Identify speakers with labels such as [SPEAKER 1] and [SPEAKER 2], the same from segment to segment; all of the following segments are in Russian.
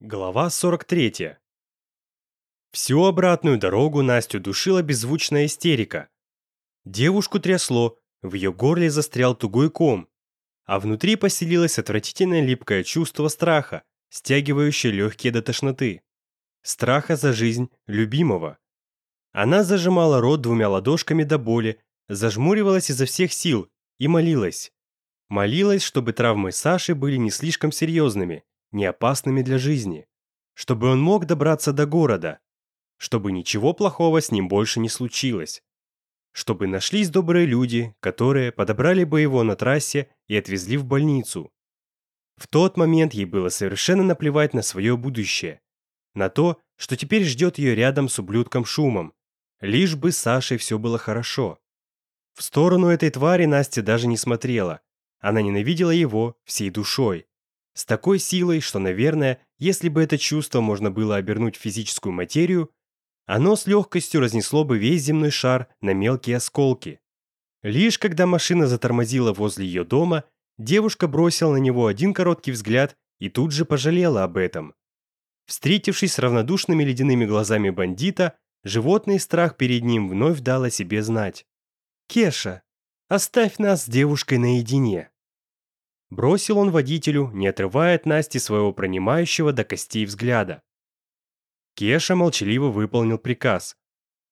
[SPEAKER 1] Глава 43. Всю обратную дорогу Настю душила беззвучная истерика. Девушку трясло, в ее горле застрял тугой ком, а внутри поселилось отвратительное липкое чувство страха, стягивающее легкие до тошноты. Страха за жизнь любимого. Она зажимала рот двумя ладошками до боли, зажмуривалась изо всех сил и молилась. Молилась, чтобы травмы Саши были не слишком серьезными – неопасными для жизни, чтобы он мог добраться до города, чтобы ничего плохого с ним больше не случилось, чтобы нашлись добрые люди, которые подобрали бы его на трассе и отвезли в больницу. В тот момент ей было совершенно наплевать на свое будущее, на то, что теперь ждет ее рядом с ублюдком Шумом, лишь бы с Сашей все было хорошо. В сторону этой твари Настя даже не смотрела. Она ненавидела его всей душой с такой силой, что, наверное, если бы это чувство можно было обернуть в физическую материю, оно с легкостью разнесло бы весь земной шар на мелкие осколки. Лишь когда машина затормозила возле ее дома, девушка бросила на него один короткий взгляд и тут же пожалела об этом. Встретившись с равнодушными ледяными глазами бандита, животный страх перед ним вновь дал о себе знать. «Кеша, оставь нас с девушкой наедине». Бросил он водителю, не отрывая от Насти своего пронимающего до костей взгляда. Кеша молчаливо выполнил приказ.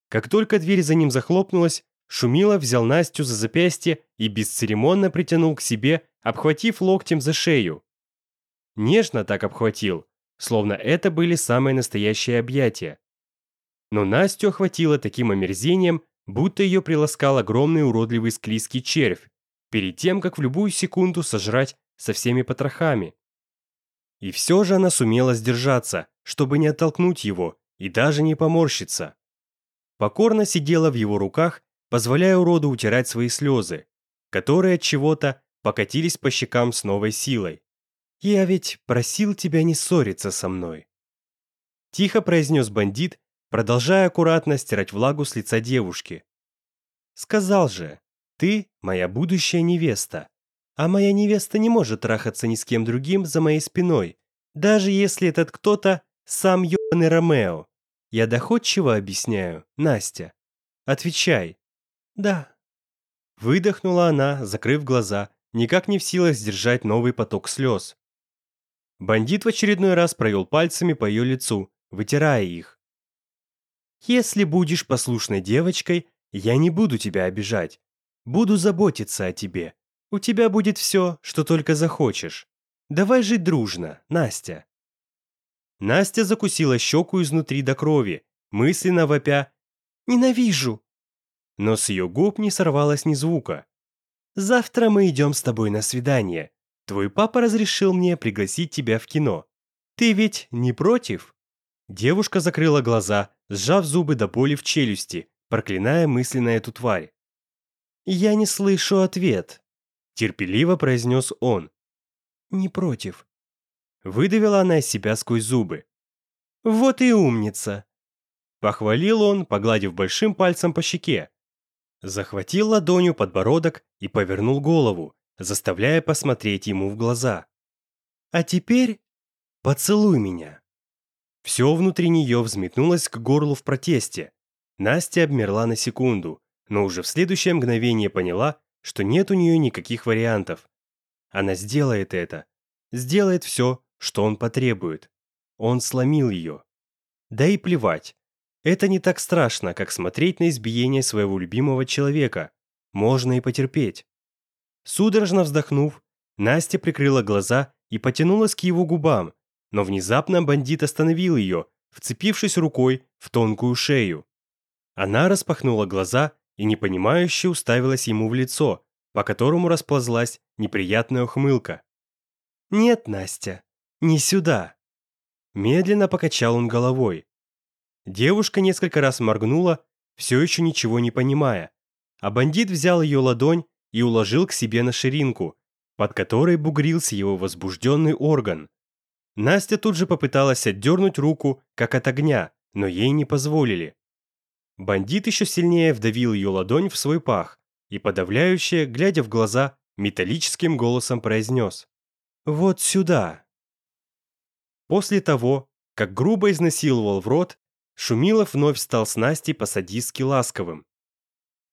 [SPEAKER 1] Как только дверь за ним захлопнулась, Шумила взял Настю за запястье и бесцеремонно притянул к себе, обхватив локтем за шею. Нежно так обхватил, словно это были самые настоящие объятия. Но Настю охватило таким омерзением, будто ее приласкал огромный уродливый склизкий червь перед тем, как в любую секунду сожрать со всеми потрохами. И все же она сумела сдержаться, чтобы не оттолкнуть его и даже не поморщиться. Покорно сидела в его руках, позволяя уроду утирать свои слезы, которые от чего-то покатились по щекам с новой силой. «Я ведь просил тебя не ссориться со мной». Тихо произнес бандит, продолжая аккуратно стирать влагу с лица девушки. «Сказал же, ты моя будущая невеста, а моя невеста не может трахаться ни с кем другим за моей спиной, даже если этот кто-то сам ёбаный Ромео. Я доходчиво объясняю, Настя. Отвечай. Да. Выдохнула она, закрыв глаза, никак не в силах сдержать новый поток слез. Бандит в очередной раз провел пальцами по ее лицу, вытирая их. «Если будешь послушной девочкой, я не буду тебя обижать. Буду заботиться о тебе. У тебя будет все, что только захочешь. Давай жить дружно, Настя». Настя закусила щеку изнутри до крови, мысленно вопя «Ненавижу!». Но с ее губ не сорвалось ни звука. «Завтра мы идем с тобой на свидание. Твой папа разрешил мне пригласить тебя в кино. Ты ведь не против?» Девушка закрыла глаза, сжав зубы до боли в челюсти, проклиная мысленно эту тварь. «Я не слышу ответ», — терпеливо произнес он. «Не против». Выдавила она из себя сквозь зубы. «Вот и умница!» Похвалил он, погладив большим пальцем по щеке. Захватил ладонью подбородок и повернул голову, заставляя посмотреть ему в глаза. «А теперь поцелуй меня!» Все внутри нее взметнулось к горлу в протесте. Настя обмерла на секунду, но уже в следующее мгновение поняла, что нет у нее никаких вариантов. Она сделает это. Сделает все, что он потребует. Он сломил ее. Да и плевать. Это не так страшно, как смотреть на избиение своего любимого человека. Можно и потерпеть. Судорожно вздохнув, Настя прикрыла глаза и потянулась к его губам, но внезапно бандит остановил ее, вцепившись рукой в тонкую шею. Она распахнула глаза и непонимающе уставилась ему в лицо, по которому расползлась неприятная ухмылка. «Нет, Настя, не сюда!» Медленно покачал он головой. Девушка несколько раз моргнула, все еще ничего не понимая, а бандит взял ее ладонь и уложил к себе на ширинку, под которой бугрился его возбужденный орган. Настя тут же попыталась отдернуть руку, как от огня, но ей не позволили. Бандит еще сильнее вдавил ее ладонь в свой пах и, подавляюще, глядя в глаза, металлическим голосом произнес «Вот сюда». После того, как грубо изнасиловал в рот, Шумилов вновь стал с Настей по-садистски ласковым.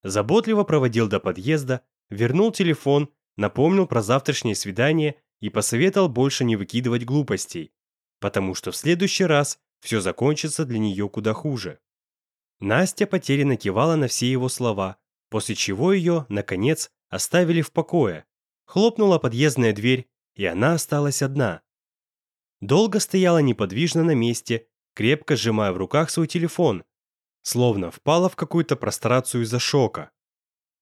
[SPEAKER 1] Заботливо проводил до подъезда, вернул телефон, напомнил про завтрашнее свидание и посоветовал больше не выкидывать глупостей, потому что в следующий раз все закончится для нее куда хуже. Настя потерянно кивала на все его слова, после чего ее, наконец, оставили в покое. Хлопнула подъездная дверь, и она осталась одна. Долго стояла неподвижно на месте, крепко сжимая в руках свой телефон, словно впала в какую-то прострацию из-за шока.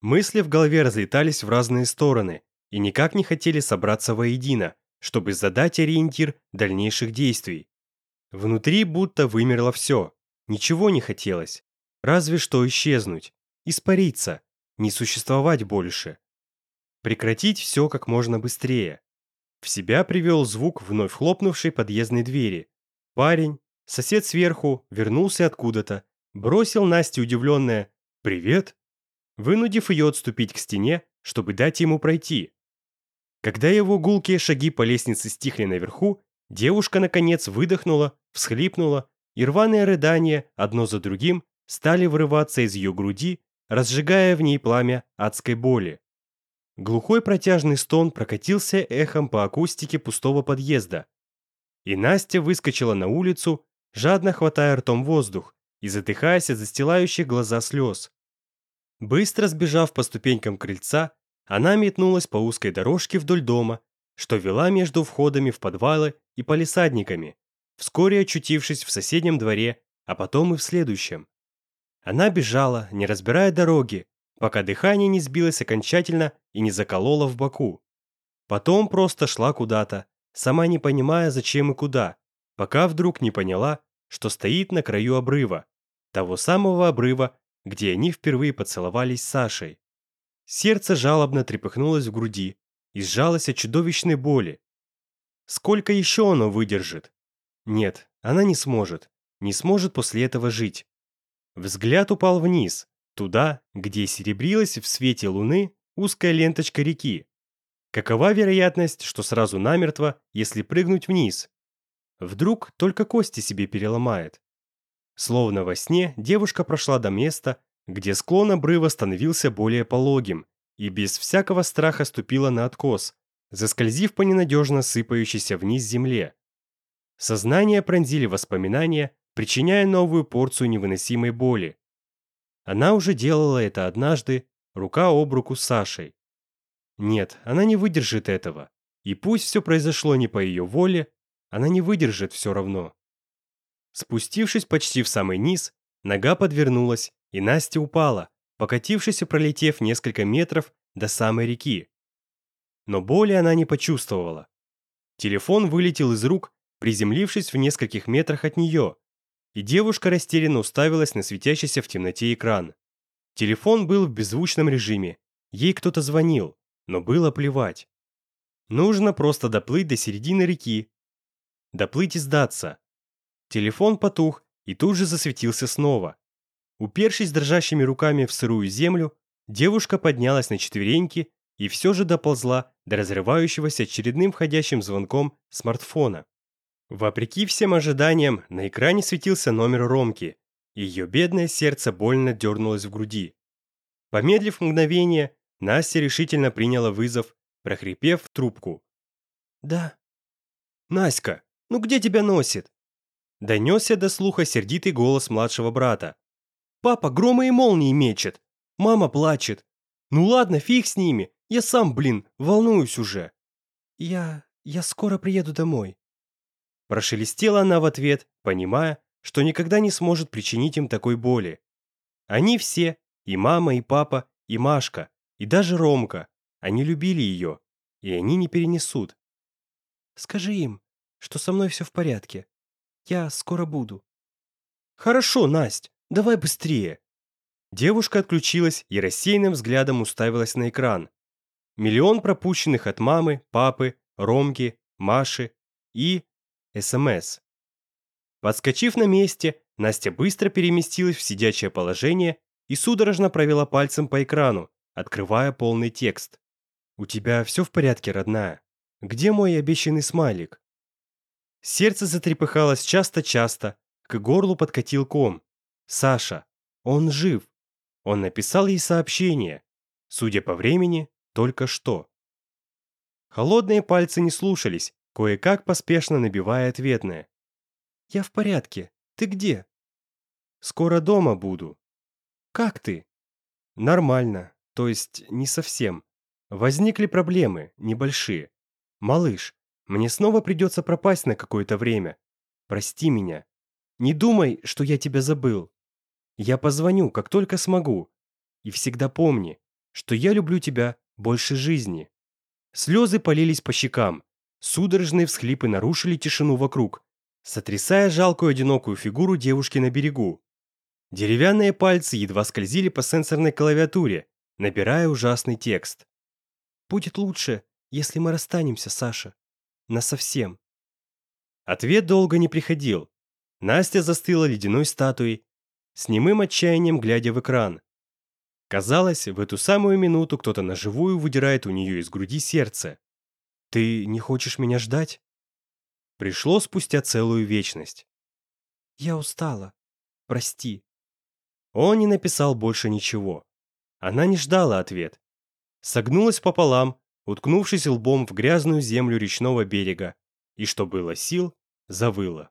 [SPEAKER 1] Мысли в голове разлетались в разные стороны и никак не хотели собраться воедино, чтобы задать ориентир дальнейших действий. Внутри будто вымерло все, ничего не хотелось разве что исчезнуть, испариться, не существовать больше. Прекратить все как можно быстрее. В себя привел звук вновь хлопнувшей подъездной двери. Парень, сосед сверху, вернулся откуда-то, бросил Насте удивленное «Привет», вынудив ее отступить к стене, чтобы дать ему пройти. Когда его гулкие шаги по лестнице стихли наверху, девушка, наконец, выдохнула, всхлипнула, и рваные рыдания, одно за другим, стали вырываться из ее груди, разжигая в ней пламя адской боли. Глухой протяжный стон прокатился эхом по акустике пустого подъезда. И Настя выскочила на улицу, жадно хватая ртом воздух и затыхаясь от застилающих глаза слез. Быстро сбежав по ступенькам крыльца, она метнулась по узкой дорожке вдоль дома, что вела между входами в подвалы и палисадниками, вскоре очутившись в соседнем дворе, а потом и в следующем. Она бежала, не разбирая дороги, пока дыхание не сбилось окончательно и не закололо в боку. Потом просто шла куда-то, сама не понимая, зачем и куда, пока вдруг не поняла, что стоит на краю обрыва, того самого обрыва, где они впервые поцеловались с Сашей. Сердце жалобно трепыхнулось в груди и сжалось от чудовищной боли. Сколько еще оно выдержит? Нет, она не сможет, не сможет после этого жить. Взгляд упал вниз, туда, где серебрилась в свете луны узкая ленточка реки. Какова вероятность, что сразу намертво, если прыгнуть вниз? Вдруг только кости себе переломает. Словно во сне девушка прошла до места, где склон обрыва становился более пологим, и без всякого страха ступила на откос, заскользив по ненадежно сыпающейся вниз земле. Сознание пронзили воспоминания причиняя новую порцию невыносимой боли. Она уже делала это однажды, рука об руку с Сашей. Нет, она не выдержит этого. И пусть все произошло не по ее воле, она не выдержит все равно. Спустившись почти в самый низ, нога подвернулась, и Настя упала, покатившись и пролетев несколько метров до самой реки. Но боли она не почувствовала. Телефон вылетел из рук, приземлившись в нескольких метрах от нее, и девушка растерянно уставилась на светящийся в темноте экран. Телефон был в беззвучном режиме, ей кто-то звонил, но было плевать. Нужно просто доплыть до середины реки. Доплыть и сдаться. Телефон потух и тут же засветился снова. Упершись дрожащими руками в сырую землю, девушка поднялась на четвереньки и все же доползла до разрывающегося очередным входящим звонком смартфона. Вопреки всем ожиданиям, на экране светился номер Ромки. Ее бедное сердце больно дернулось в груди. Помедлив мгновение, Настя решительно приняла вызов, прохрипев в трубку. «Да». «Наська, ну где тебя носит?» Донесся до слуха сердитый голос младшего брата. «Папа грома и молнии мечет. Мама плачет. Ну ладно, фиг с ними. Я сам, блин, волнуюсь уже». «Я... я скоро приеду домой», Прошелестела она в ответ, понимая, что никогда не сможет причинить им такой боли. Они все, и мама, и папа, и Машка, и даже Ромка, они любили ее, и они не перенесут. «Скажи им, что со мной все в порядке. Я скоро буду». «Хорошо, Насть, давай быстрее». Девушка отключилась и рассеянным взглядом уставилась на экран. Миллион пропущенных от мамы, папы, Ромки, Маши и СМС. Подскочив на месте, Настя быстро переместилась в сидячее положение и судорожно провела пальцем по экрану, открывая полный текст. «У тебя все в порядке, родная? Где мой обещанный смайлик?» Сердце затрепыхалось часто-часто, к горлу подкатил ком. «Саша, он жив!» Он написал ей сообщение. Судя по времени, только что. Холодные пальцы не слушались, Кое-как поспешно набивая ответное. «Я в порядке. Ты где?» «Скоро дома буду». «Как ты?» «Нормально. То есть не совсем. Возникли проблемы, небольшие. Малыш, мне снова придется пропасть на какое-то время. Прости меня. Не думай, что я тебя забыл. Я позвоню, как только смогу. И всегда помни, что я люблю тебя больше жизни». Слезы полились по щекам. Судорожные всхлипы нарушили тишину вокруг, сотрясая жалкую одинокую фигуру девушки на берегу. Деревянные пальцы едва скользили по сенсорной клавиатуре, набирая ужасный текст. «Будет лучше, если мы расстанемся, Саша. Насовсем». Ответ долго не приходил. Настя застыла ледяной статуей, с немым отчаянием глядя в экран. Казалось, в эту самую минуту кто-то наживую выдирает у нее из груди сердце. Ты не хочешь меня ждать? Пришло спустя целую вечность. Я устала. Прости. Он не написал больше ничего. Она не ждала ответ. Согнулась пополам, уткнувшись лбом в грязную землю речного берега, и, что было сил, завыла.